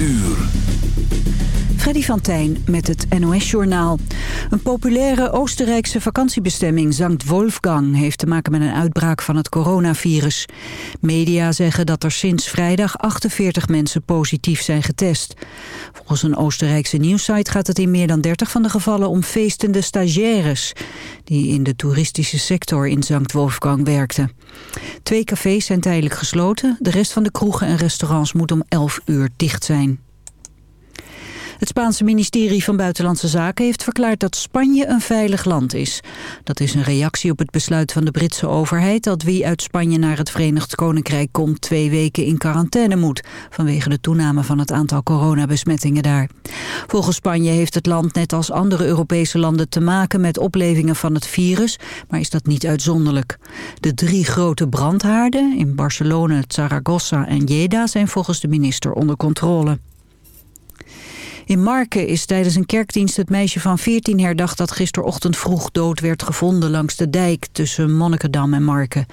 uur. Freddy van Tijn met het NOS-journaal. Een populaire Oostenrijkse vakantiebestemming, Sankt Wolfgang... heeft te maken met een uitbraak van het coronavirus. Media zeggen dat er sinds vrijdag 48 mensen positief zijn getest. Volgens een Oostenrijkse nieuwssite gaat het in meer dan 30 van de gevallen... om feestende stagiaires die in de toeristische sector in Sankt Wolfgang werkten. Twee cafés zijn tijdelijk gesloten. De rest van de kroegen en restaurants moet om 11 uur dicht zijn. Het Spaanse ministerie van Buitenlandse Zaken heeft verklaard dat Spanje een veilig land is. Dat is een reactie op het besluit van de Britse overheid dat wie uit Spanje naar het Verenigd Koninkrijk komt twee weken in quarantaine moet, vanwege de toename van het aantal coronabesmettingen daar. Volgens Spanje heeft het land net als andere Europese landen te maken met oplevingen van het virus, maar is dat niet uitzonderlijk. De drie grote brandhaarden in Barcelona, Zaragoza en Lleida zijn volgens de minister onder controle. In Marken is tijdens een kerkdienst het meisje van 14 herdacht... dat gisterochtend vroeg dood werd gevonden langs de dijk... tussen Monnikendam en Marken.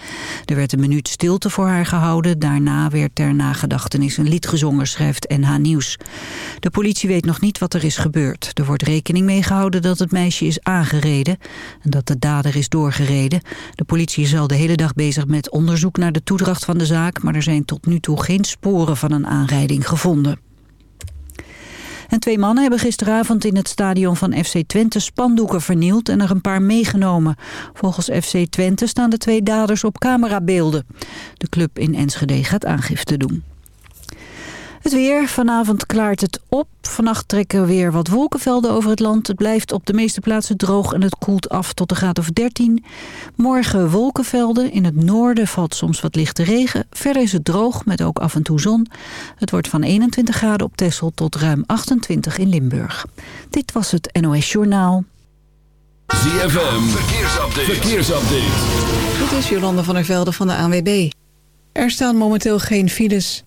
Er werd een minuut stilte voor haar gehouden. Daarna werd ter nagedachtenis een lied gezongen, schrijft NH Nieuws. De politie weet nog niet wat er is gebeurd. Er wordt rekening mee gehouden dat het meisje is aangereden... en dat de dader is doorgereden. De politie is al de hele dag bezig met onderzoek naar de toedracht van de zaak... maar er zijn tot nu toe geen sporen van een aanrijding gevonden. En twee mannen hebben gisteravond in het stadion van FC Twente spandoeken vernield en er een paar meegenomen. Volgens FC Twente staan de twee daders op camerabeelden. De club in Enschede gaat aangifte doen. Het weer. Vanavond klaart het op. Vannacht trekken weer wat wolkenvelden over het land. Het blijft op de meeste plaatsen droog en het koelt af tot de graad of 13. Morgen wolkenvelden. In het noorden valt soms wat lichte regen. Verder is het droog met ook af en toe zon. Het wordt van 21 graden op Texel tot ruim 28 in Limburg. Dit was het NOS Journaal. ZFM. Verkeersupdate. Verkeersupdate. Dit is Jolanda van der Velde van de ANWB. Er staan momenteel geen files.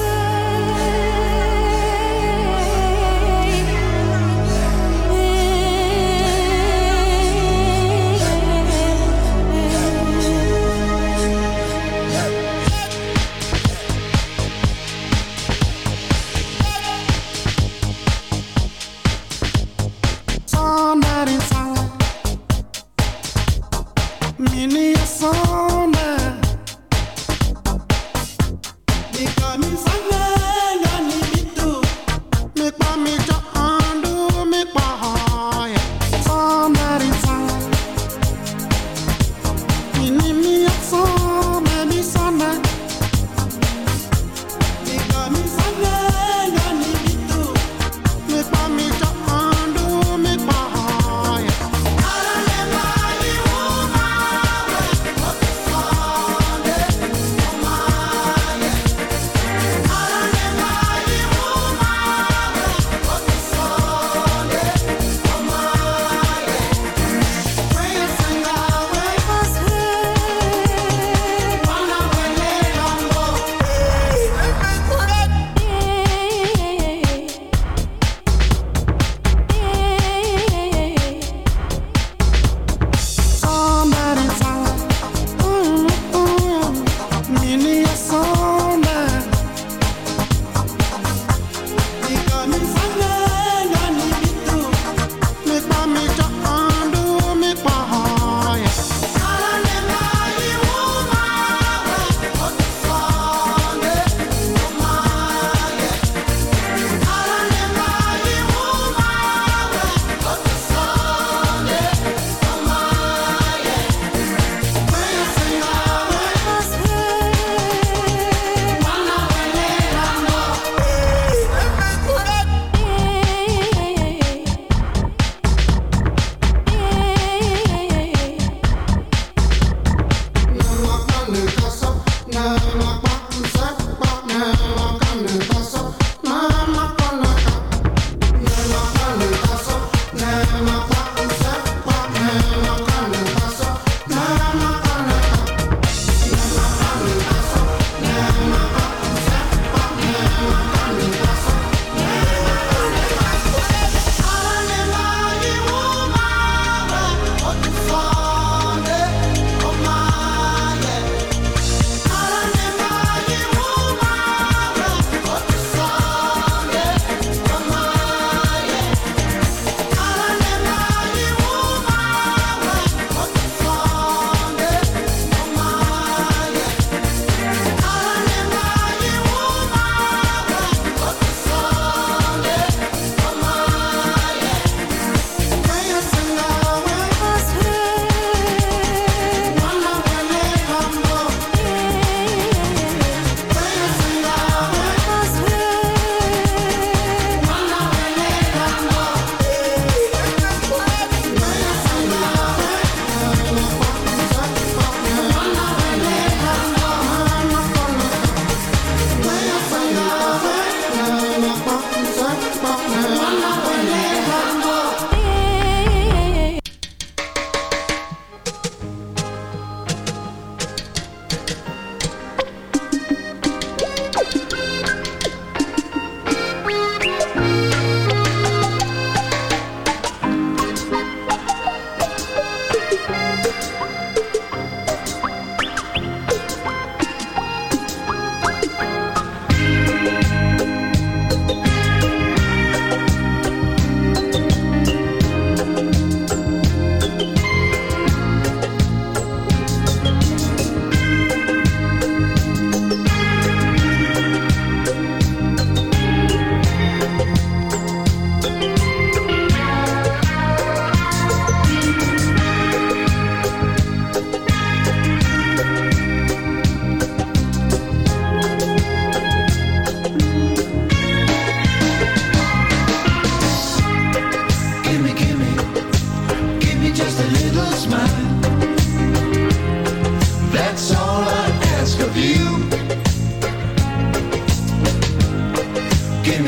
good.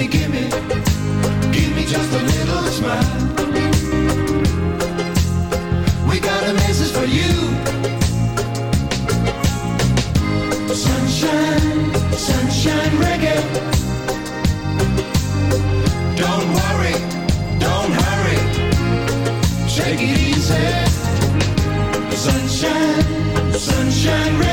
gimme, gimme, just a little smile. We got a message for you. Sunshine, sunshine reggae. Don't worry, don't hurry. Take it easy. Sunshine, sunshine reggae.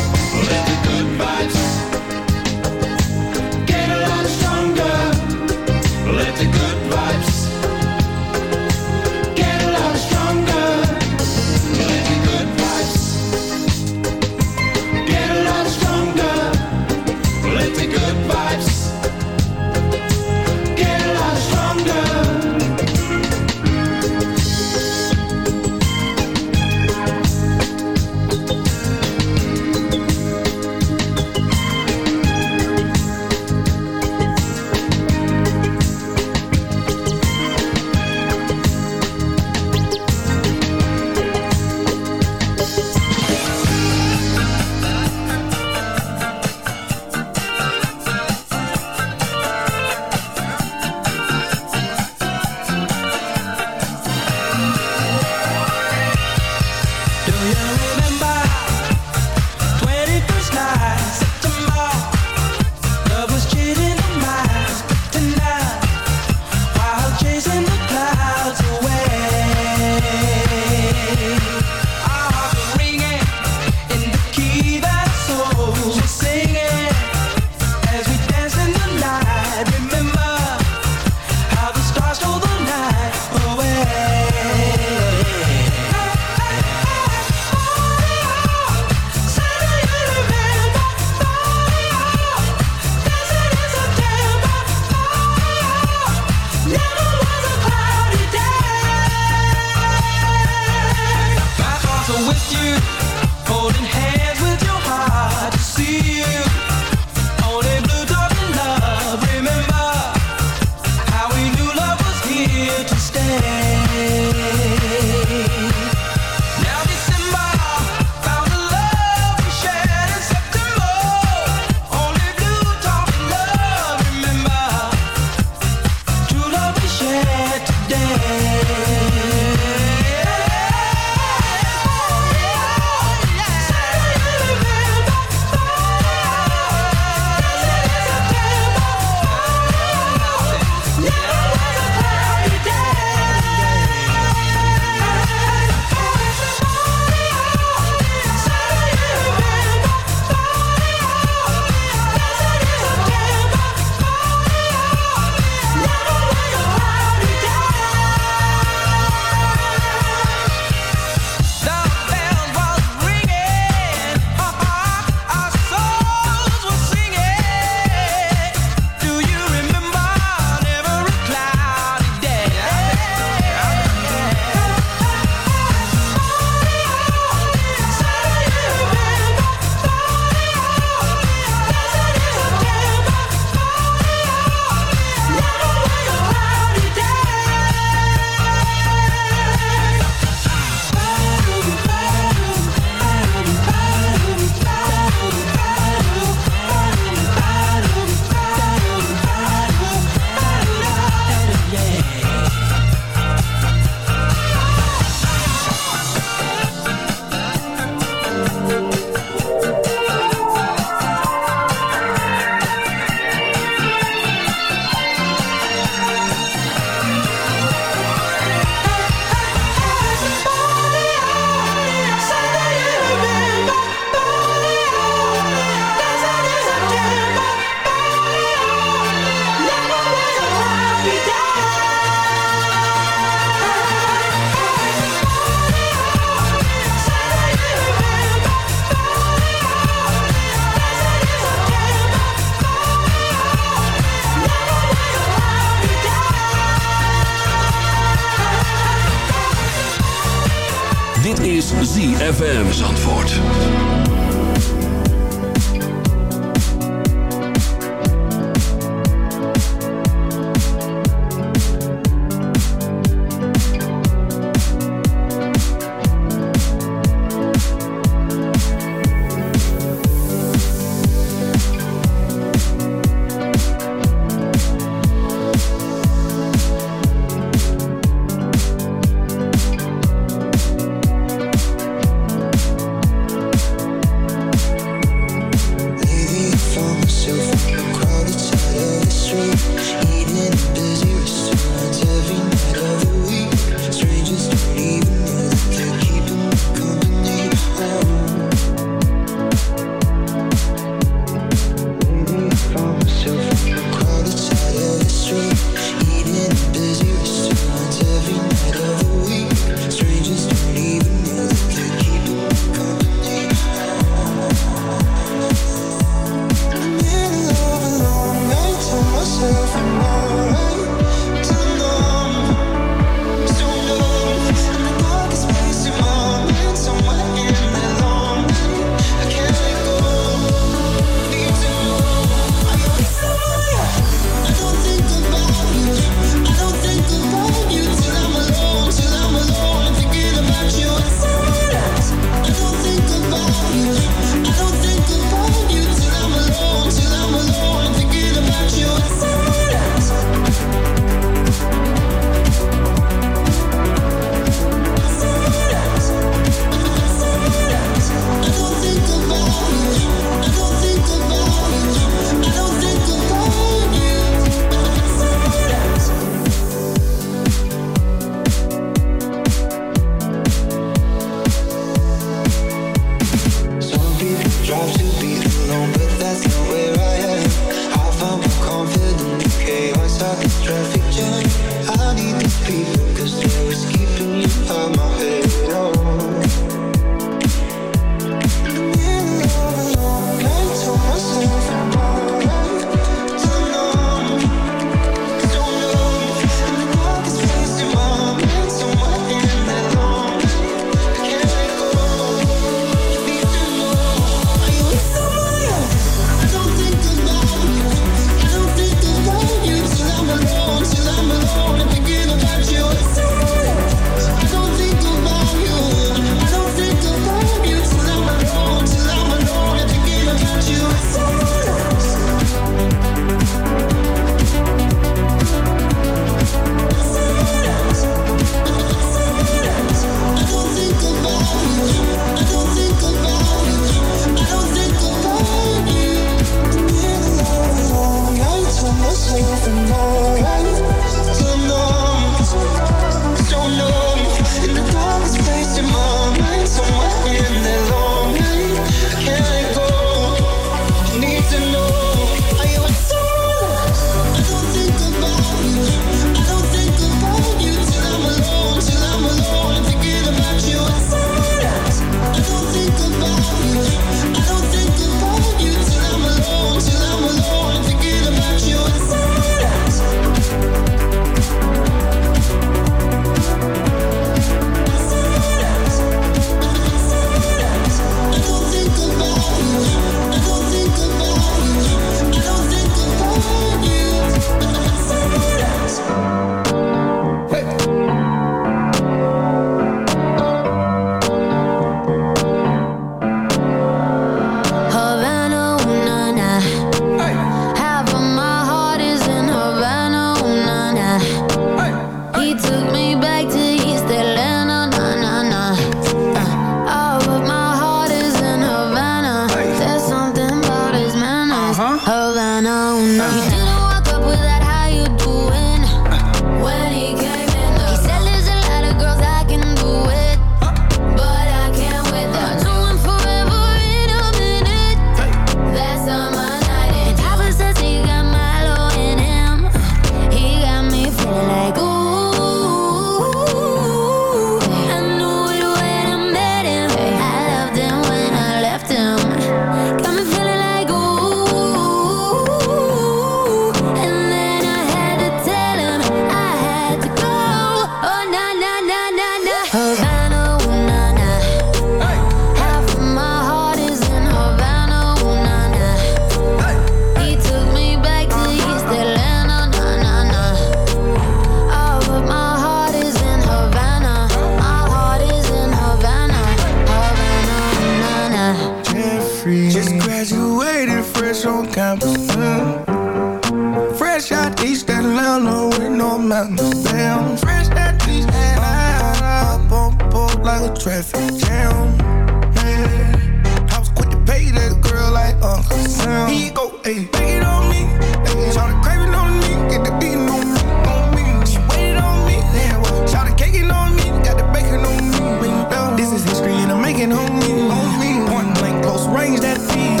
Uncle Sam. He go, hey, take it on me. Hey, shout craving on me, get the beating on me, on me. She waited on me, yeah, well, shout caking on me, got the bacon on me. This is history and I'm making on me, on me. Point blank, close range, that feed.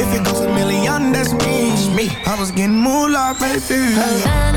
If it goes a million, that's me. me. I was getting moolah, baby.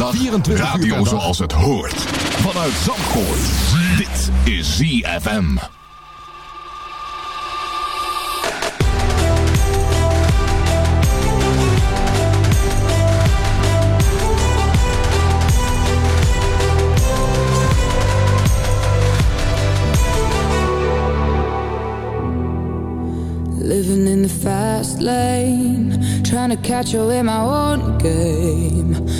24 uur per dag, 24 radio uur zoals het hoort. Vanuit Zandvoort. Dit is ZFM. Living in the fast lane, trying to catch up in my own game.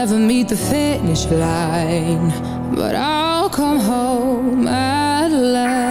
Never meet the finish line But I'll come home at last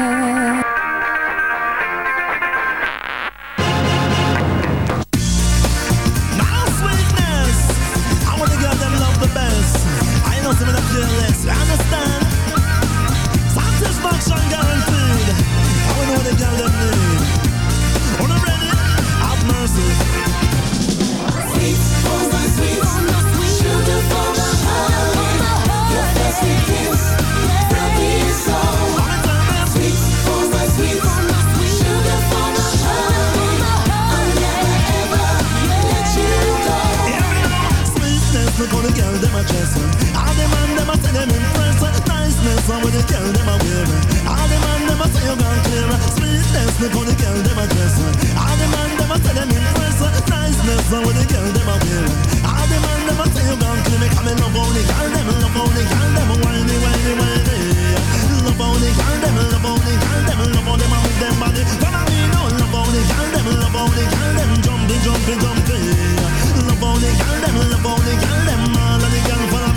a dress. All the man them a say them impress. Niceness, how the girl them a wear. All the man them a say you gone clear. Sweetness, look how the girl them a dress. All the man them a say them impress. Niceness, how the girl them a wear. Them a come love how the girl love how the girl them whiny, whiny, whiny. Love how the girl love how the girl love them a move them body. Follow me now, love how the girl love how the jumping, jumping, jumping. Love how the girl them, love how the girl them, all of the girl me,